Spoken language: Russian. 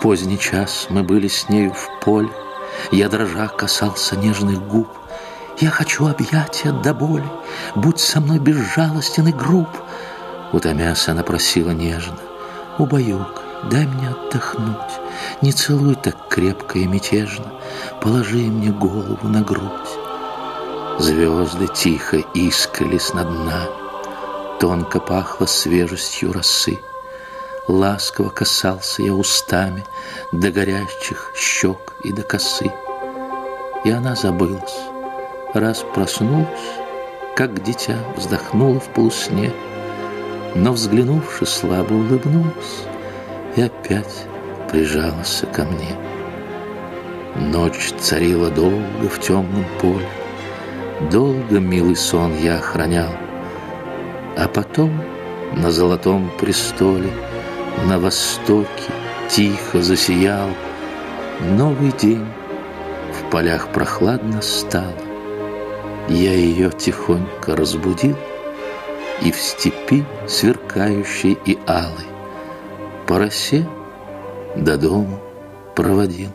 Поздний час мы были с нею в поле, Я дрожа касался нежных губ. Я хочу объятия до боли, Будь со мной безжалостен и груб. Утомясь, она просила нежно, Убаюкай, дай мне отдохнуть, Не целуй так крепко и мятежно, Положи мне голову на грудь. Звезды тихо искрились над нами, Тонко пахло свежестью росы. Ласково касался я устами До горящих щек и до косы. И она забылась, раз проснулась, Как дитя вздохнула в полусне, Но, взглянувши, слабо улыбнулась И опять прижалась ко мне. Ночь царила долго в темном поле, Долго милый сон я охранял, А потом на золотом престоле На востоке тихо засиял Новый день, в полях прохладно стало. Я ее тихонько разбудил И в степи, сверкающей и алой, По росе до дому проводил.